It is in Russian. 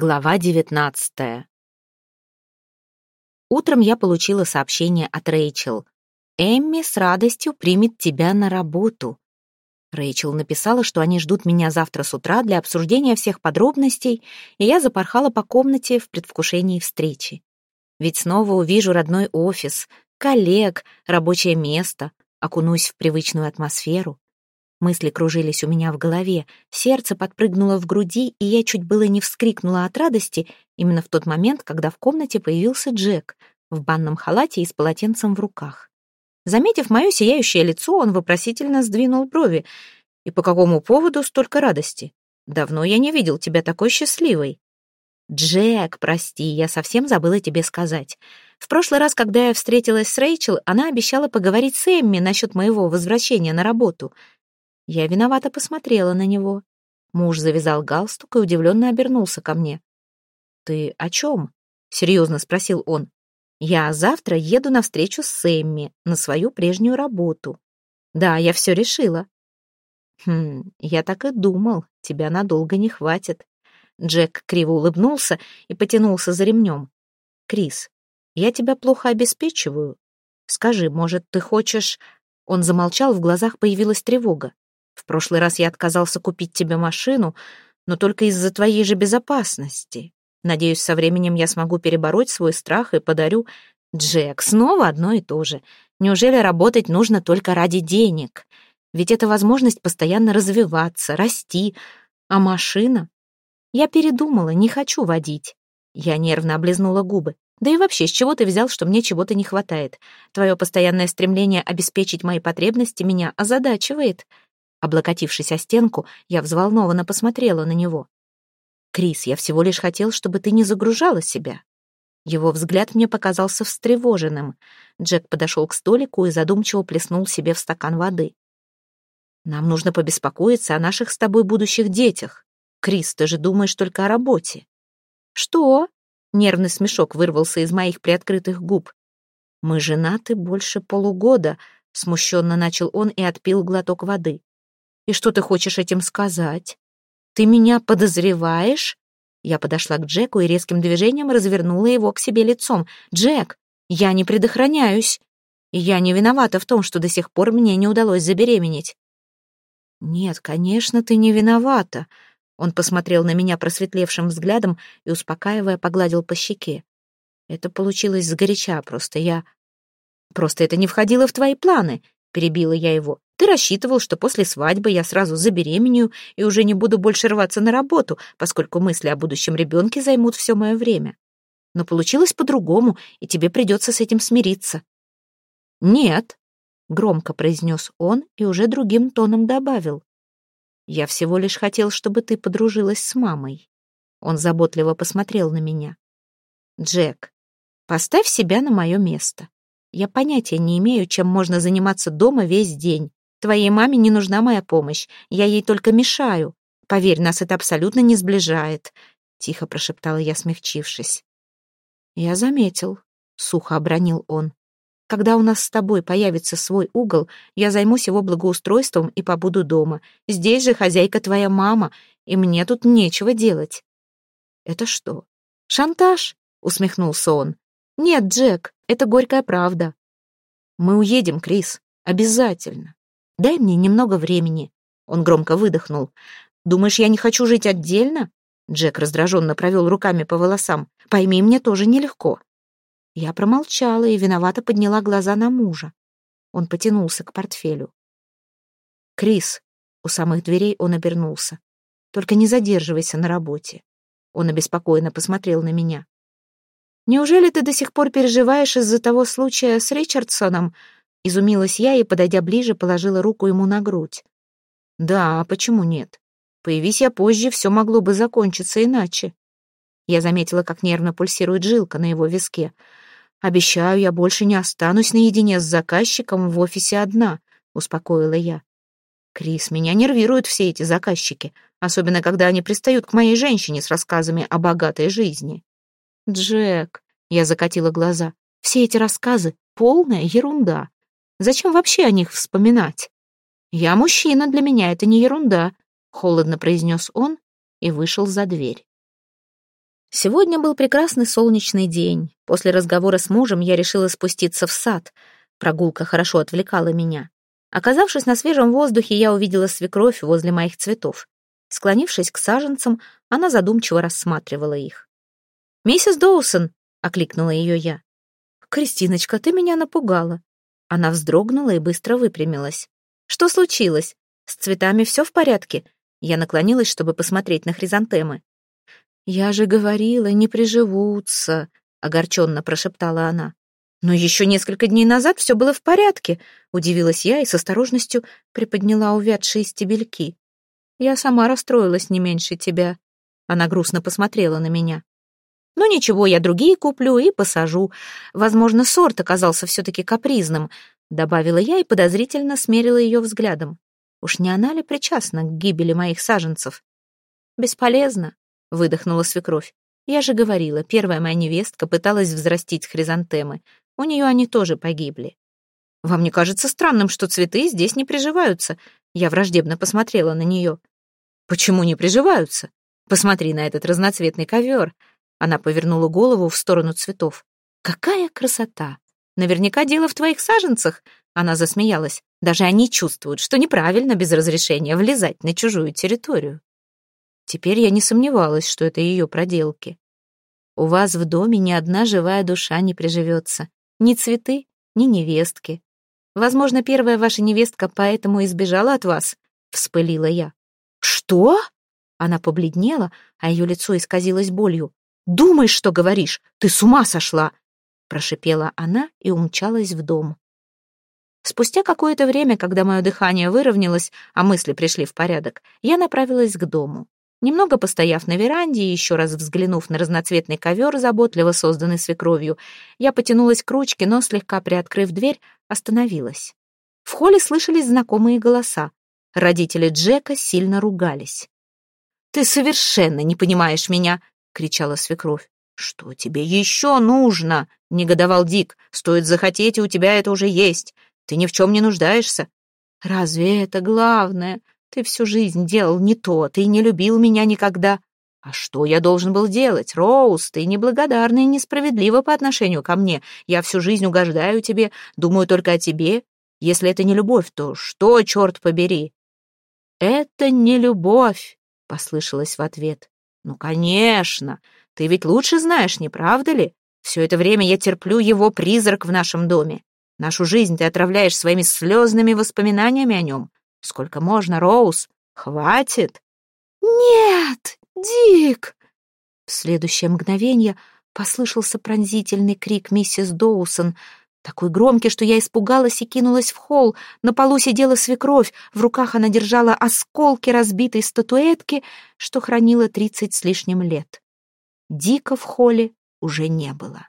Глава девятнадцатая. Утром я получила сообщение от Рэйчел. «Эмми с радостью примет тебя на работу». Рэйчел написала, что они ждут меня завтра с утра для обсуждения всех подробностей, и я запорхала по комнате в предвкушении встречи. Ведь снова увижу родной офис, коллег, рабочее место, окунусь в привычную атмосферу. Мысли кружились у меня в голове, сердце подпрыгнуло в груди, и я чуть было не вскрикнула от радости именно в тот момент, когда в комнате появился Джек в банном халате и с полотенцем в руках. Заметив мое сияющее лицо, он вопросительно сдвинул брови. «И по какому поводу столько радости? Давно я не видел тебя такой счастливой». «Джек, прости, я совсем забыла тебе сказать. В прошлый раз, когда я встретилась с Рэйчел, она обещала поговорить с Эмми насчет моего возвращения на работу». Я виновато посмотрела на него. Муж завязал галстук и удивленно обернулся ко мне. «Ты о чем?» — серьезно спросил он. «Я завтра еду на встречу с Сэмми на свою прежнюю работу. Да, я все решила». «Хм, я так и думал, тебя надолго не хватит». Джек криво улыбнулся и потянулся за ремнем. «Крис, я тебя плохо обеспечиваю. Скажи, может, ты хочешь...» Он замолчал, в глазах появилась тревога. В прошлый раз я отказался купить тебе машину, но только из-за твоей же безопасности. Надеюсь, со временем я смогу перебороть свой страх и подарю... Джек, снова одно и то же. Неужели работать нужно только ради денег? Ведь это возможность постоянно развиваться, расти. А машина? Я передумала, не хочу водить. Я нервно облизнула губы. Да и вообще, с чего ты взял, что мне чего-то не хватает? Твое постоянное стремление обеспечить мои потребности меня озадачивает. Облокотившись о стенку, я взволнованно посмотрела на него. «Крис, я всего лишь хотел, чтобы ты не загружала себя». Его взгляд мне показался встревоженным. Джек подошел к столику и задумчиво плеснул себе в стакан воды. «Нам нужно побеспокоиться о наших с тобой будущих детях. Крис, ты же думаешь только о работе». «Что?» — нервный смешок вырвался из моих приоткрытых губ. «Мы женаты больше полугода», — смущенно начал он и отпил глоток воды. И что ты хочешь этим сказать? Ты меня подозреваешь? Я подошла к Джеку и резким движением развернула его к себе лицом. «Джек, я не предохраняюсь. Я не виновата в том, что до сих пор мне не удалось забеременеть». «Нет, конечно, ты не виновата». Он посмотрел на меня просветлевшим взглядом и, успокаивая, погладил по щеке. «Это получилось сгоряча, просто я...» «Просто это не входило в твои планы», — перебила я его. Ты рассчитывал, что после свадьбы я сразу забеременею и уже не буду больше рваться на работу, поскольку мысли о будущем ребенке займут все мое время. Но получилось по-другому, и тебе придется с этим смириться». «Нет», — громко произнес он и уже другим тоном добавил. «Я всего лишь хотел, чтобы ты подружилась с мамой». Он заботливо посмотрел на меня. «Джек, поставь себя на мое место. Я понятия не имею, чем можно заниматься дома весь день. Твоей маме не нужна моя помощь, я ей только мешаю. Поверь, нас это абсолютно не сближает», — тихо прошептала я, смягчившись. «Я заметил», — сухо обронил он. «Когда у нас с тобой появится свой угол, я займусь его благоустройством и побуду дома. Здесь же хозяйка твоя мама, и мне тут нечего делать». «Это что, шантаж?» — усмехнулся он. «Нет, Джек, это горькая правда». «Мы уедем, Крис, обязательно. Дай мне немного времени». Он громко выдохнул. «Думаешь, я не хочу жить отдельно?» Джек раздраженно провел руками по волосам. «Пойми, мне тоже нелегко». Я промолчала и виновато подняла глаза на мужа. Он потянулся к портфелю. «Крис», — у самых дверей он обернулся, — «только не задерживайся на работе». Он обеспокоенно посмотрел на меня. «Неужели ты до сих пор переживаешь из-за того случая с Ричардсоном?» Изумилась я и, подойдя ближе, положила руку ему на грудь. «Да, а почему нет? Появись я позже, все могло бы закончиться иначе». Я заметила, как нервно пульсирует жилка на его виске. «Обещаю, я больше не останусь наедине с заказчиком в офисе одна», — успокоила я. «Крис, меня нервируют все эти заказчики, особенно когда они пристают к моей женщине с рассказами о богатой жизни». «Джек», — я закатила глаза, — «все эти рассказы — полная ерунда. Зачем вообще о них вспоминать? Я мужчина, для меня это не ерунда, холодно произнес он и вышел за дверь. Сегодня был прекрасный солнечный день. После разговора с мужем я решила спуститься в сад. Прогулка хорошо отвлекала меня. Оказавшись на свежем воздухе, я увидела свекровь возле моих цветов. Склонившись к саженцам, она задумчиво рассматривала их. «Миссис Доусон!» — окликнула ее я. «Кристиночка, ты меня напугала». Она вздрогнула и быстро выпрямилась. «Что случилось? С цветами все в порядке?» Я наклонилась, чтобы посмотреть на хризантемы. «Я же говорила, не приживутся», — огорченно прошептала она. «Но еще несколько дней назад все было в порядке», — удивилась я и с осторожностью приподняла увядшие стебельки. «Я сама расстроилась не меньше тебя». Она грустно посмотрела на меня. «Ну ничего, я другие куплю и посажу. Возможно, сорт оказался все-таки капризным», — добавила я и подозрительно смерила ее взглядом. Уж не она ли причастна к гибели моих саженцев? «Бесполезно», — выдохнула свекровь. «Я же говорила, первая моя невестка пыталась взрастить хризантемы. У нее они тоже погибли». «Вам не кажется странным, что цветы здесь не приживаются?» Я враждебно посмотрела на нее. «Почему не приживаются? Посмотри на этот разноцветный ковер». Она повернула голову в сторону цветов. «Какая красота! Наверняка дело в твоих саженцах!» Она засмеялась. «Даже они чувствуют, что неправильно без разрешения влезать на чужую территорию». Теперь я не сомневалась, что это ее проделки. У вас в доме ни одна живая душа не приживется. Ни цветы, ни невестки. Возможно, первая ваша невестка поэтому избежала от вас, — вспылила я. Что? Она побледнела, а ее лицо исказилось болью. «Думай, что говоришь! Ты с ума сошла!» Прошипела она и умчалась в дом. Спустя какое-то время, когда мое дыхание выровнялось, а мысли пришли в порядок, я направилась к дому. Немного постояв на веранде и еще раз взглянув на разноцветный ковер, заботливо созданный свекровью, я потянулась к ручке, но, слегка приоткрыв дверь, остановилась. В холле слышались знакомые голоса. Родители Джека сильно ругались. «Ты совершенно не понимаешь меня!» — кричала свекровь. «Что тебе еще нужно?» — негодовал Дик. «Стоит захотеть, и у тебя это уже есть. Ты ни в чем не нуждаешься». «Разве это главное? Ты всю жизнь делал не то, ты не любил меня никогда. А что я должен был делать? Роуз, ты неблагодарна и несправедлива по отношению ко мне. Я всю жизнь угождаю тебе, думаю только о тебе. Если это не любовь, то что, черт побери? Это не любовь, послышалось в ответ. Ну, конечно, ты ведь лучше знаешь, не правда ли? Все это время я терплю его призрак в нашем доме. Нашу жизнь ты отравляешь своими слезными воспоминаниями о нем. Сколько можно, Роуз? Хватит!» «Нет, Дик!» В следующее мгновение послышался пронзительный крик миссис Доусон, такой громкий, что я испугалась и кинулась в холл. На полу сидела свекровь, в руках она держала осколки разбитой статуэтки, что хранила тридцать с лишним лет. Дика в холле уже не было.